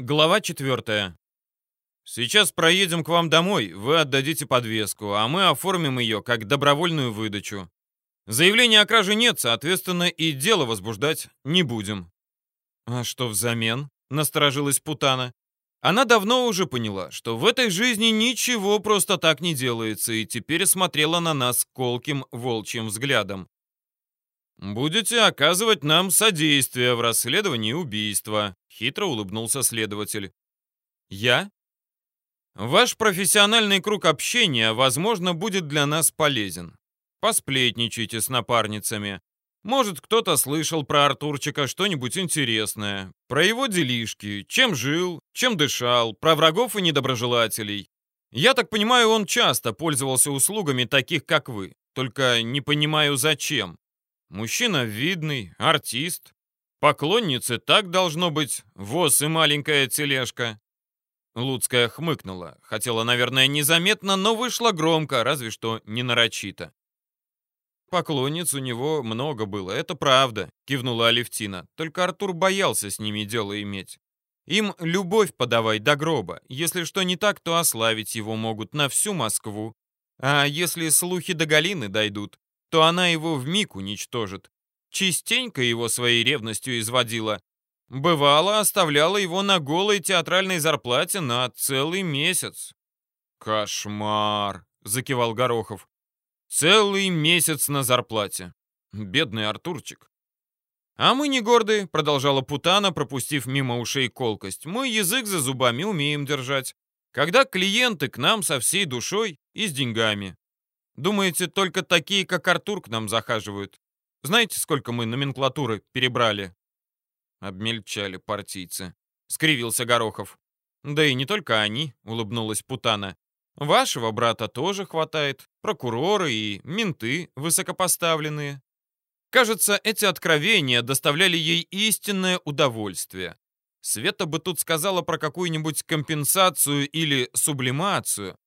Глава 4. Сейчас проедем к вам домой, вы отдадите подвеску, а мы оформим ее как добровольную выдачу. Заявления о краже нет, соответственно, и дело возбуждать не будем. А что взамен? Насторожилась Путана. Она давно уже поняла, что в этой жизни ничего просто так не делается, и теперь смотрела на нас колким волчьим взглядом. «Будете оказывать нам содействие в расследовании убийства», — хитро улыбнулся следователь. «Я?» «Ваш профессиональный круг общения, возможно, будет для нас полезен. Посплетничайте с напарницами. Может, кто-то слышал про Артурчика что-нибудь интересное, про его делишки, чем жил, чем дышал, про врагов и недоброжелателей. Я так понимаю, он часто пользовался услугами таких, как вы, только не понимаю, зачем. Мужчина видный, артист. Поклонницы так должно быть, воз и маленькая тележка. Луцкая хмыкнула. Хотела, наверное, незаметно, но вышла громко, разве что не нарочито. Поклонниц у него много было, это правда, кивнула Алевтина. Только Артур боялся с ними дело иметь. Им любовь подавай до гроба. Если что не так, то ославить его могут на всю Москву. А если слухи до Галины дойдут, то она его вмиг уничтожит. Частенько его своей ревностью изводила. Бывало, оставляла его на голой театральной зарплате на целый месяц. «Кошмар!» — закивал Горохов. «Целый месяц на зарплате. Бедный Артурчик». «А мы не гордые», — продолжала Путана, пропустив мимо ушей колкость. «Мы язык за зубами умеем держать. Когда клиенты к нам со всей душой и с деньгами. Думаете, только такие, как Артур, к нам захаживают? Знаете, сколько мы номенклатуры перебрали?» Обмельчали партийцы. Скривился Горохов. «Да и не только они», — улыбнулась Путана. «Вашего брата тоже хватает. Прокуроры и менты высокопоставленные». Кажется, эти откровения доставляли ей истинное удовольствие. Света бы тут сказала про какую-нибудь компенсацию или сублимацию,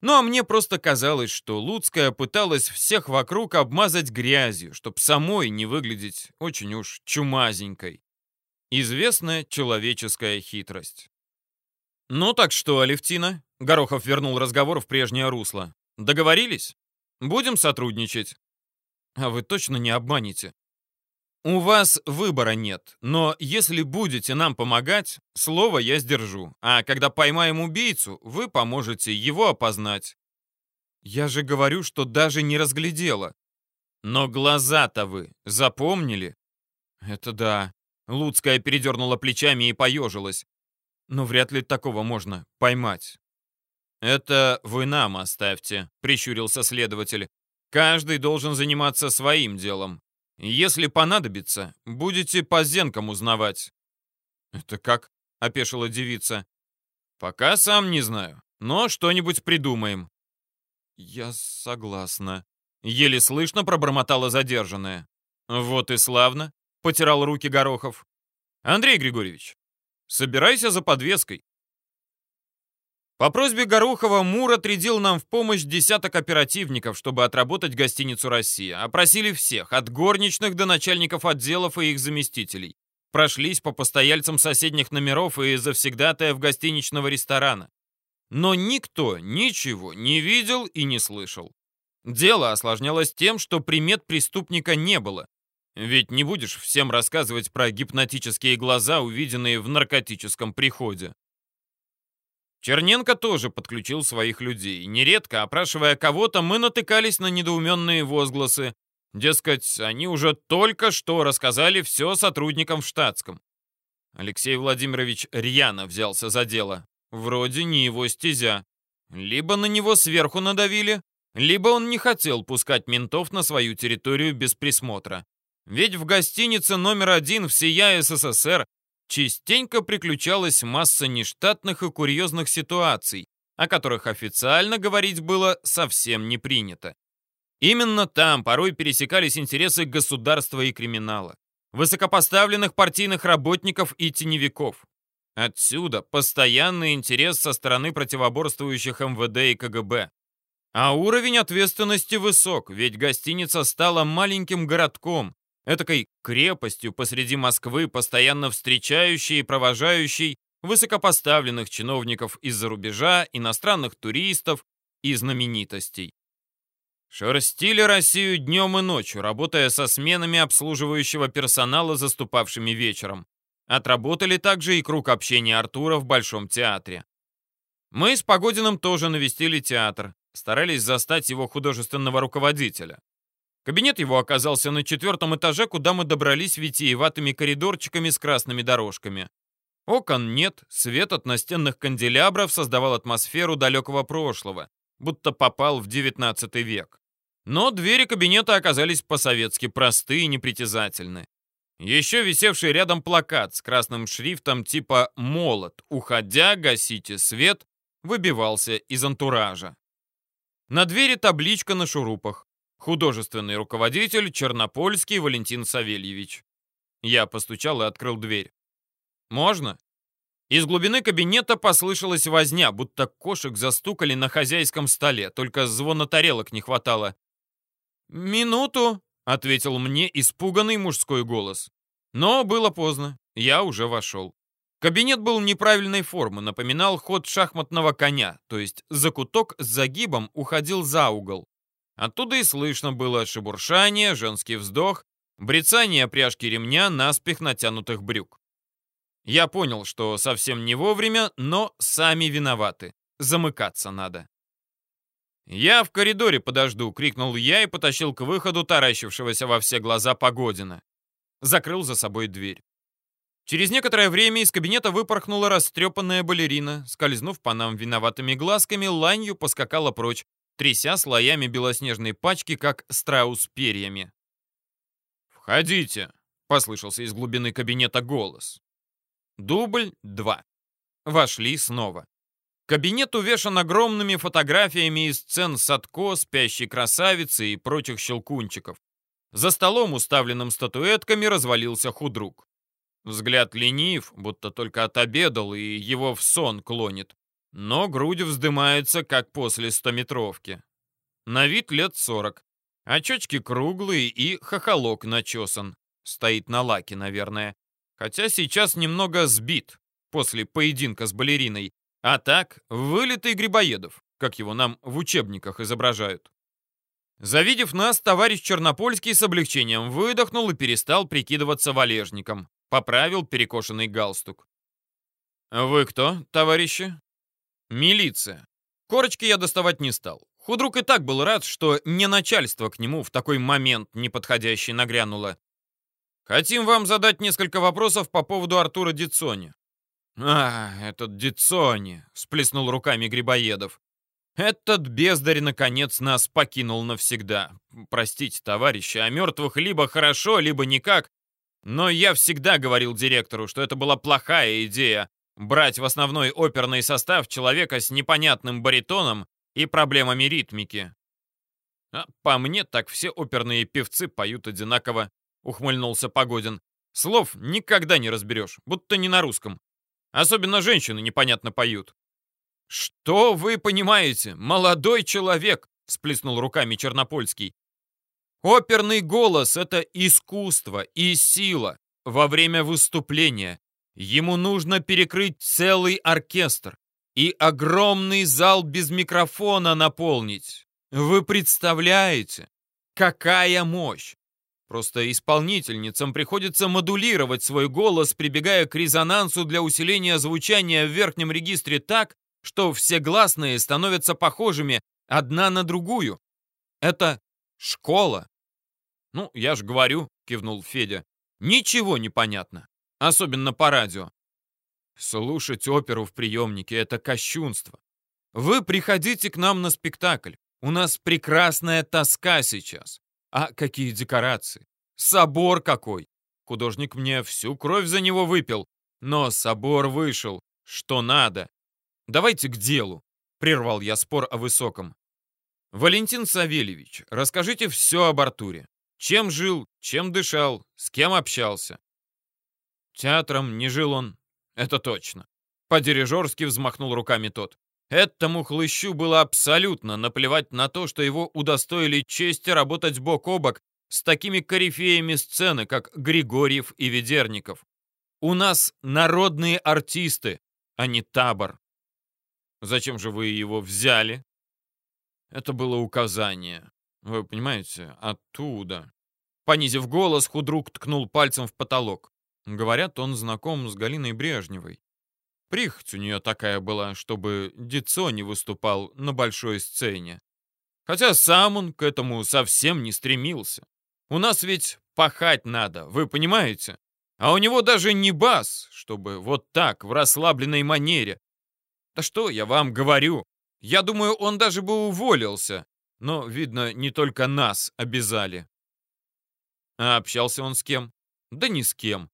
ну а мне просто казалось, что Луцкая пыталась всех вокруг обмазать грязью, чтоб самой не выглядеть очень уж чумазенькой. Известная человеческая хитрость. «Ну так что, Алевтина?» Горохов вернул разговор в прежнее русло. «Договорились? Будем сотрудничать?» «А вы точно не обманете?» «У вас выбора нет, но если будете нам помогать, слово я сдержу, а когда поймаем убийцу, вы поможете его опознать». «Я же говорю, что даже не разглядела». «Но глаза-то вы запомнили?» «Это да». Луцкая передернула плечами и поежилась. «Но вряд ли такого можно поймать». «Это вы нам оставьте», — прищурился следователь. «Каждый должен заниматься своим делом. Если понадобится, будете по зенкам узнавать». «Это как?» — опешила девица. «Пока сам не знаю, но что-нибудь придумаем». «Я согласна», — еле слышно пробормотала задержанная. «Вот и славно», — потирал руки Горохов. «Андрей Григорьевич, собирайся за подвеской. По просьбе Горохова Мур отрядил нам в помощь десяток оперативников, чтобы отработать гостиницу «Россия». Опросили всех, от горничных до начальников отделов и их заместителей. Прошлись по постояльцам соседних номеров и завсегдатаев гостиничного ресторана. Но никто ничего не видел и не слышал. Дело осложнялось тем, что примет преступника не было. Ведь не будешь всем рассказывать про гипнотические глаза, увиденные в наркотическом приходе. Черненко тоже подключил своих людей. Нередко, опрашивая кого-то, мы натыкались на недоуменные возгласы. Дескать, они уже только что рассказали все сотрудникам в штатском. Алексей Владимирович рьяно взялся за дело. Вроде не его стезя. Либо на него сверху надавили, либо он не хотел пускать ментов на свою территорию без присмотра. Ведь в гостинице номер один всея СССР частенько приключалась масса нештатных и курьезных ситуаций, о которых официально говорить было совсем не принято. Именно там порой пересекались интересы государства и криминала, высокопоставленных партийных работников и теневиков. Отсюда постоянный интерес со стороны противоборствующих МВД и КГБ. А уровень ответственности высок, ведь гостиница стала маленьким городком, этакой крепостью посреди Москвы, постоянно встречающей и провожающей высокопоставленных чиновников из-за рубежа, иностранных туристов и знаменитостей. Шерстили Россию днем и ночью, работая со сменами обслуживающего персонала, заступавшими вечером. Отработали также и круг общения Артура в Большом театре. Мы с Погодиным тоже навестили театр, старались застать его художественного руководителя. Кабинет его оказался на четвертом этаже, куда мы добрались витиеватыми коридорчиками с красными дорожками. Окон нет, свет от настенных канделябров создавал атмосферу далекого прошлого, будто попал в XIX век. Но двери кабинета оказались по-советски просты и непритязательны. Еще висевший рядом плакат с красным шрифтом типа «Молот», «Уходя, гасите свет», выбивался из антуража. На двери табличка на шурупах. Художественный руководитель Чернопольский Валентин Савельевич. Я постучал и открыл дверь. «Можно?» Из глубины кабинета послышалась возня, будто кошек застукали на хозяйском столе, только звона тарелок не хватало. «Минуту», — ответил мне испуганный мужской голос. Но было поздно, я уже вошел. Кабинет был неправильной формы, напоминал ход шахматного коня, то есть закуток с загибом уходил за угол. Оттуда и слышно было шебуршание, женский вздох, брецание пряжки ремня наспех натянутых брюк. Я понял, что совсем не вовремя, но сами виноваты. Замыкаться надо. «Я в коридоре подожду!» — крикнул я и потащил к выходу таращившегося во все глаза Погодина. Закрыл за собой дверь. Через некоторое время из кабинета выпорхнула растрепанная балерина, скользнув по нам виноватыми глазками, ланью поскакала прочь, тряся слоями белоснежной пачки, как страус перьями. «Входите!» — послышался из глубины кабинета голос. Дубль 2. Вошли снова. Кабинет увешан огромными фотографиями из сцен Садко, спящей красавицы и прочих щелкунчиков. За столом, уставленным статуэтками, развалился худрук. Взгляд ленив, будто только отобедал и его в сон клонит. Но грудь вздымается, как после стометровки. На вид лет сорок. Очечки круглые и хохолок начесан. Стоит на лаке, наверное. Хотя сейчас немного сбит после поединка с балериной. А так, вылитый Грибоедов, как его нам в учебниках изображают. Завидев нас, товарищ Чернопольский с облегчением выдохнул и перестал прикидываться валежником. Поправил перекошенный галстук. «Вы кто, товарищи?» «Милиция». Корочки я доставать не стал. Худрук и так был рад, что не начальство к нему в такой момент неподходящий нагрянуло. Хотим вам задать несколько вопросов по поводу Артура Дицони. «А, этот Дицони!» — сплеснул руками Грибоедов. «Этот бездарь, наконец, нас покинул навсегда. Простите, товарищи, о мертвых либо хорошо, либо никак. Но я всегда говорил директору, что это была плохая идея брать в основной оперный состав человека с непонятным баритоном и проблемами ритмики. А по мне, так все оперные певцы поют одинаково, ухмыльнулся Погодин. Слов никогда не разберешь, будто не на русском. Особенно женщины непонятно поют. «Что вы понимаете, молодой человек?» — всплеснул руками Чернопольский. «Оперный голос — это искусство и сила во время выступления. Ему нужно перекрыть целый оркестр и огромный зал без микрофона наполнить. Вы представляете, какая мощь? Просто исполнительницам приходится модулировать свой голос, прибегая к резонансу для усиления звучания в верхнем регистре так, что все гласные становятся похожими одна на другую. Это школа. Ну, я ж говорю, кивнул Федя. Ничего не понятно. Особенно по радио. Слушать оперу в приемнике — это кощунство. Вы приходите к нам на спектакль. У нас прекрасная тоска сейчас. А какие декорации! Собор какой! Художник мне всю кровь за него выпил, но собор вышел, что надо. Давайте к делу, прервал я спор о высоком. Валентин Савельевич, расскажите все об Артуре. Чем жил, чем дышал, с кем общался? Театром не жил он, это точно. По-дирижерски взмахнул руками тот. Этому хлыщу было абсолютно наплевать на то, что его удостоили чести работать бок о бок с такими корифеями сцены, как Григорьев и Ведерников. У нас народные артисты, а не табор. Зачем же вы его взяли? Это было указание. Вы понимаете, оттуда. Понизив голос, худрук ткнул пальцем в потолок. Говорят, он знаком с Галиной Брежневой. Прихоть у нее такая была, чтобы Дицо не выступал на большой сцене. Хотя сам он к этому совсем не стремился. У нас ведь пахать надо, вы понимаете? А у него даже не бас, чтобы вот так, в расслабленной манере. Да что я вам говорю? Я думаю, он даже бы уволился. Но, видно, не только нас обязали. А общался он с кем? Да ни с кем.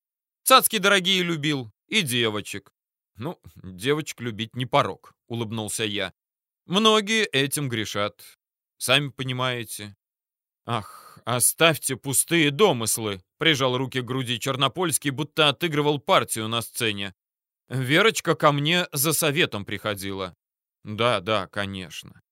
Цацки дорогие любил и девочек. «Ну, девочек любить не порог», — улыбнулся я. «Многие этим грешат. Сами понимаете». «Ах, оставьте пустые домыслы», — прижал руки к груди Чернопольский, будто отыгрывал партию на сцене. «Верочка ко мне за советом приходила». «Да, да, конечно».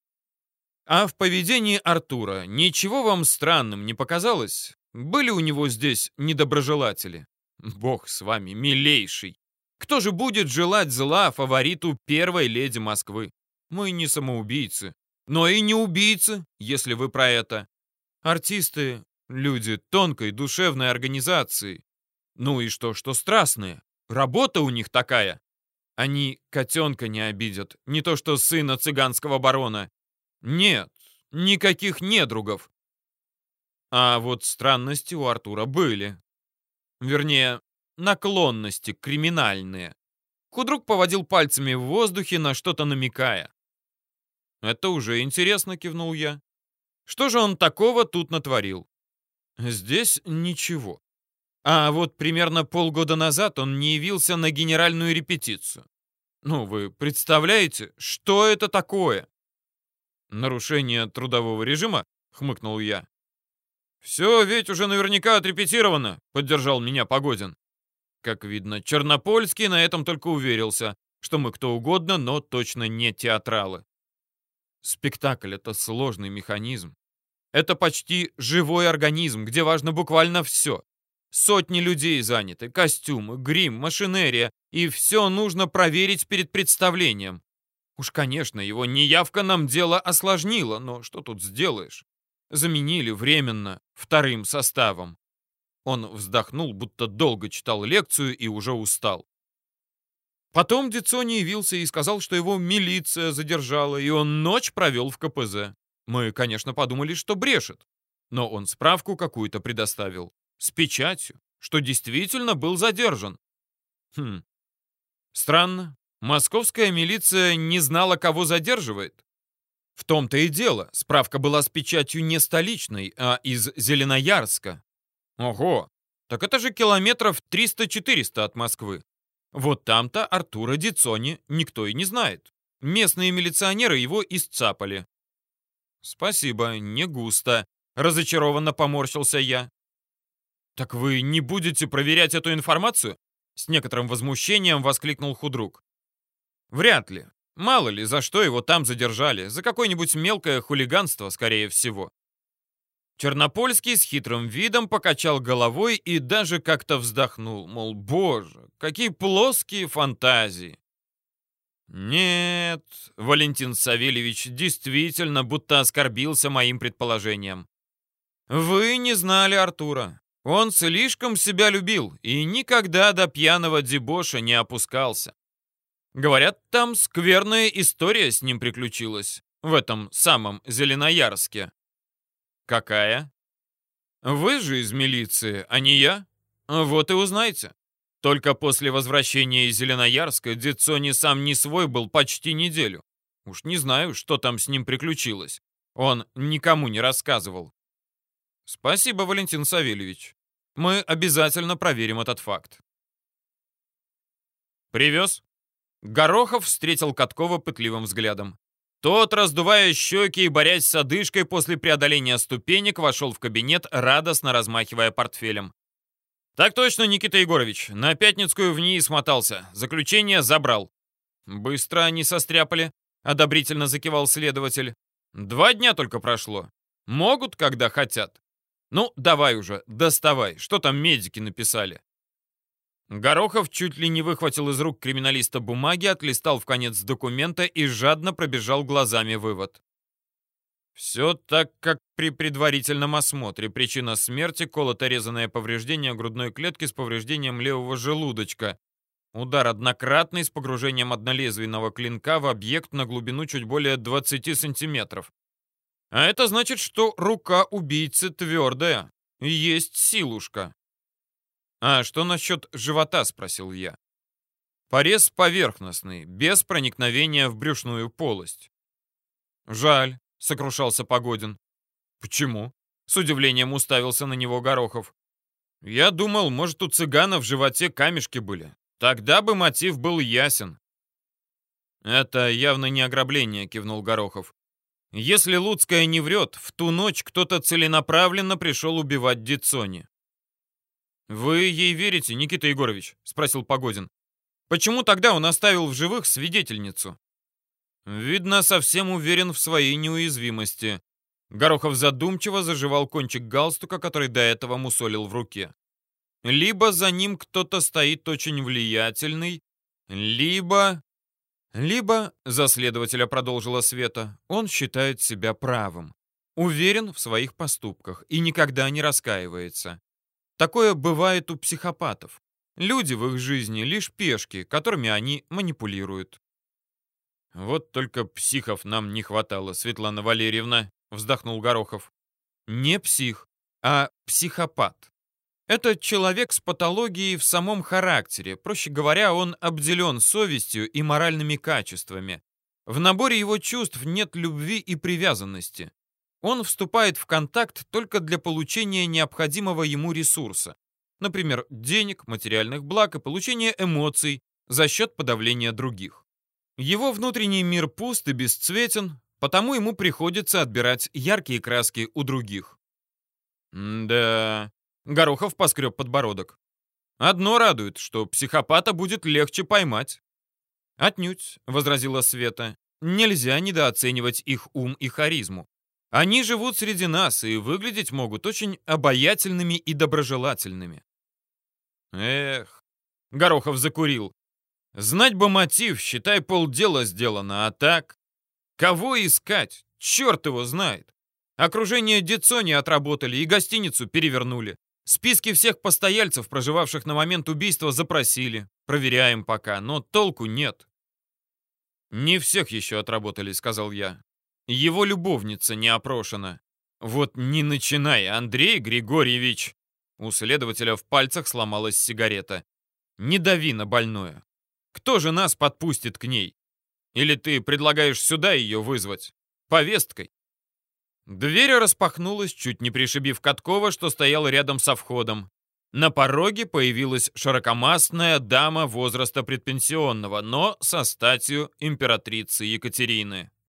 «А в поведении Артура ничего вам странным не показалось? Были у него здесь недоброжелатели?» «Бог с вами, милейший!» Кто же будет желать зла фавориту первой леди Москвы? Мы не самоубийцы, но и не убийцы, если вы про это. Артисты — люди тонкой душевной организации. Ну и что, что страстные? Работа у них такая. Они котенка не обидят, не то что сына цыганского барона. Нет, никаких недругов. А вот странности у Артура были. Вернее, наклонности криминальные. Худрук поводил пальцами в воздухе, на что-то намекая. «Это уже интересно», — кивнул я. «Что же он такого тут натворил?» «Здесь ничего. А вот примерно полгода назад он не явился на генеральную репетицию. Ну, вы представляете, что это такое?» «Нарушение трудового режима?» — хмыкнул я. «Все ведь уже наверняка отрепетировано», — поддержал меня Погодин. Как видно, Чернопольский на этом только уверился, что мы кто угодно, но точно не театралы. Спектакль — это сложный механизм. Это почти живой организм, где важно буквально все. Сотни людей заняты, костюмы, грим, машинерия, и все нужно проверить перед представлением. Уж, конечно, его неявка нам дело осложнила, но что тут сделаешь? Заменили временно вторым составом. Он вздохнул, будто долго читал лекцию и уже устал. Потом Дицони явился и сказал, что его милиция задержала, и он ночь провел в КПЗ. Мы, конечно, подумали, что брешет. Но он справку какую-то предоставил. С печатью, что действительно был задержан. Хм. Странно. Московская милиция не знала, кого задерживает. В том-то и дело. Справка была с печатью не столичной, а из Зеленоярска. Ого! Так это же километров 300-400 от Москвы. Вот там-то Артура Дицони никто и не знает. Местные милиционеры его исцапали. Спасибо, не густо. Разочарованно поморщился я. Так вы не будете проверять эту информацию? С некоторым возмущением воскликнул худрук. Вряд ли. Мало ли, за что его там задержали. За какое-нибудь мелкое хулиганство, скорее всего. Чернопольский с хитрым видом покачал головой и даже как-то вздохнул, мол, боже, какие плоские фантазии. Нет, Валентин Савельевич действительно будто оскорбился моим предположением. Вы не знали Артура. Он слишком себя любил и никогда до пьяного дебоша не опускался. Говорят, там скверная история с ним приключилась, в этом самом Зеленоярске. «Какая?» «Вы же из милиции, а не я. Вот и узнайте. Только после возвращения из Зеленоярска Дицони сам не свой был почти неделю. Уж не знаю, что там с ним приключилось. Он никому не рассказывал». «Спасибо, Валентин Савельевич. Мы обязательно проверим этот факт». «Привез?» Горохов встретил Каткова пытливым взглядом. Тот, раздувая щеки и борясь с одышкой после преодоления ступенек, вошел в кабинет, радостно размахивая портфелем. «Так точно, Никита Егорович. На Пятницкую в ней смотался. Заключение забрал». «Быстро они состряпали», — одобрительно закивал следователь. «Два дня только прошло. Могут, когда хотят. Ну, давай уже, доставай. Что там медики написали?» Горохов чуть ли не выхватил из рук криминалиста бумаги, отлистал в конец документа и жадно пробежал глазами вывод. Все так, как при предварительном осмотре. Причина смерти – колото-резанное повреждение грудной клетки с повреждением левого желудочка. Удар однократный с погружением однолезвийного клинка в объект на глубину чуть более 20 сантиметров. А это значит, что рука убийцы твердая. Есть силушка. «А что насчет живота?» – спросил я. Порез поверхностный, без проникновения в брюшную полость. Жаль сокрушался Погодин. Почему? С удивлением уставился на него Горохов. Я думал, может, у цыгана в животе камешки были. Тогда бы мотив был ясен. Это явно не ограбление, кивнул Горохов. Если Луцкая не врет, в ту ночь кто-то целенаправленно пришел убивать Дицони. «Вы ей верите, Никита Егорович?» — спросил Погодин. «Почему тогда он оставил в живых свидетельницу?» Видно, совсем уверен в своей неуязвимости. Горохов задумчиво заживал кончик галстука, который до этого мусолил в руке. Либо за ним кто-то стоит очень влиятельный, либо... Либо, за следователя продолжила Света, он считает себя правым, уверен в своих поступках и никогда не раскаивается. Такое бывает у психопатов. Люди в их жизни лишь пешки, которыми они манипулируют. «Вот только психов нам не хватало, Светлана Валерьевна», — вздохнул Горохов. «Не псих, а психопат. Это человек с патологией в самом характере. Проще говоря, он обделен совестью и моральными качествами. В наборе его чувств нет любви и привязанности. Он вступает в контакт только для получения необходимого ему ресурса. Например, денег, материальных благ и получения эмоций за счет подавления других. Его внутренний мир пуст и бесцветен, потому ему приходится отбирать яркие краски у других. да, Горохов поскреб подбородок. Одно радует, что психопата будет легче поймать. Отнюдь, возразила Света, нельзя недооценивать их ум и харизму. Они живут среди нас и выглядеть могут очень обаятельными и доброжелательными. Эх, Горохов закурил. Знать бы мотив, считай, полдела сделано, а так... Кого искать? Черт его знает. Окружение Дицони отработали и гостиницу перевернули. Списки всех постояльцев, проживавших на момент убийства, запросили. Проверяем пока, но толку нет. «Не всех еще отработали», — сказал я. «Его любовница не опрошена». «Вот не начинай, Андрей Григорьевич!» У следователя в пальцах сломалась сигарета. «Не дави на больное. Кто же нас подпустит к ней? Или ты предлагаешь сюда ее вызвать? Повесткой?» Дверь распахнулась, чуть не пришибив Каткова, что стоял рядом со входом. На пороге появилась широкомастная дама возраста предпенсионного, но со статью императрицы Екатерины.